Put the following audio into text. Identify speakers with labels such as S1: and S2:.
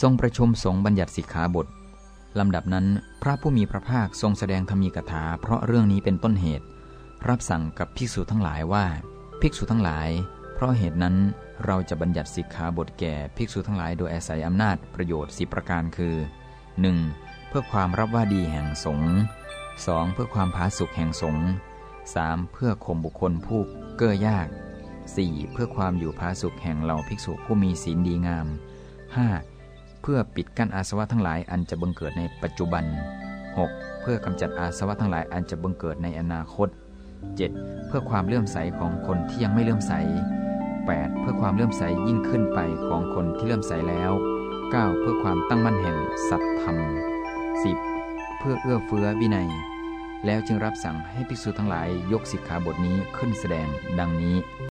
S1: ทรงประชุมสงฆ์บัญญัติสิกขาบทลำดับนั้นพระผู้มีพระภาคทรงแสดงธรรมีกถาเพราะเรื่องนี้เป็นต้นเหตุ รับสั่งกับภิกษุทั้งหลายว่า ภิกษุทั้งหลาย เพราะเหตุนั้นเราจะบัญญัติสิกขาบทแก่ภิกษุทั้งหลายโดยอาศัยอำนาจประโยชน์สิประการคือ 1. เพื่อความรับว่าดีแห่งสงฆ์ 2. เพื่อความผาสุกแห่งสงฆ์ 3. เพื่อข่มบุคคลผู้เก้อยาก 4. เพื่อความอยู่ผาสุกแห่งเหล่าภิกษุผู้มีศีลดีงาม 5. เพื่อปิดกั้นอาสวะทั้งหลายอันจะบังเกิดในปัจจุบัน 6. เพื่อกำจัดอาสวะทั้งหลายอันจะบังเกิดในอนาคต 7. เพื่อความเลื่อมใสของคนที่ยังไม่เลื่อมใส 8. เพื่อความเลื่อมใสยิ่งขึ้นไปของคนที่เลื่อมใสแล้ว 9. เพื่อความตั้งมั่นแห่งสัตธรรม 10. เพื่อเอื้อเฟื้อวินัย แล้วจึงรับสั่งให้ภิกษุทั้งหลายยกสิกขาบทนี้ขึ้นแสดงดังนี้